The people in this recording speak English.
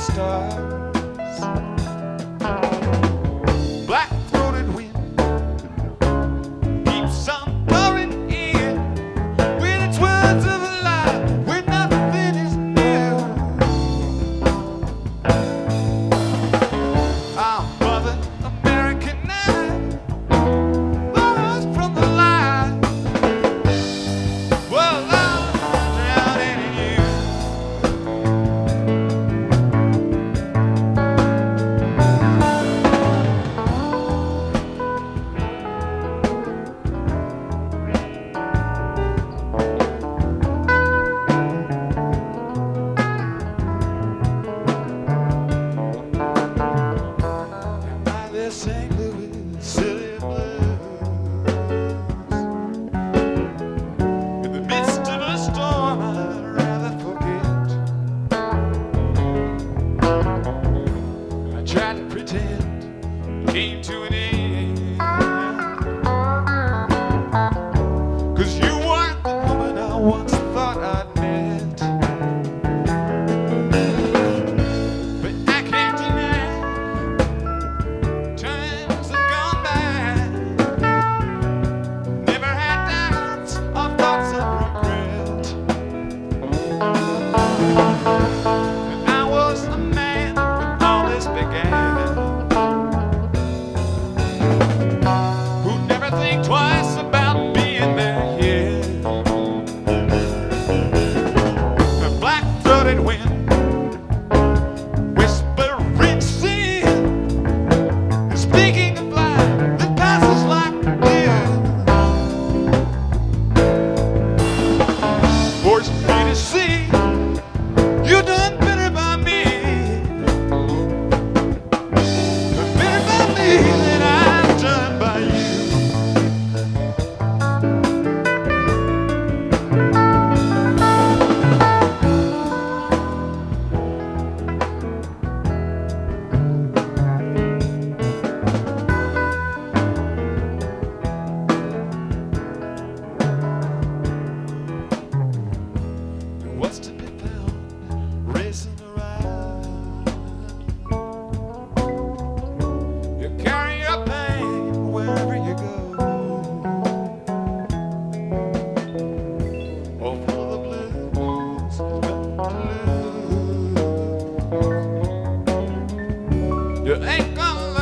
star. Need to see.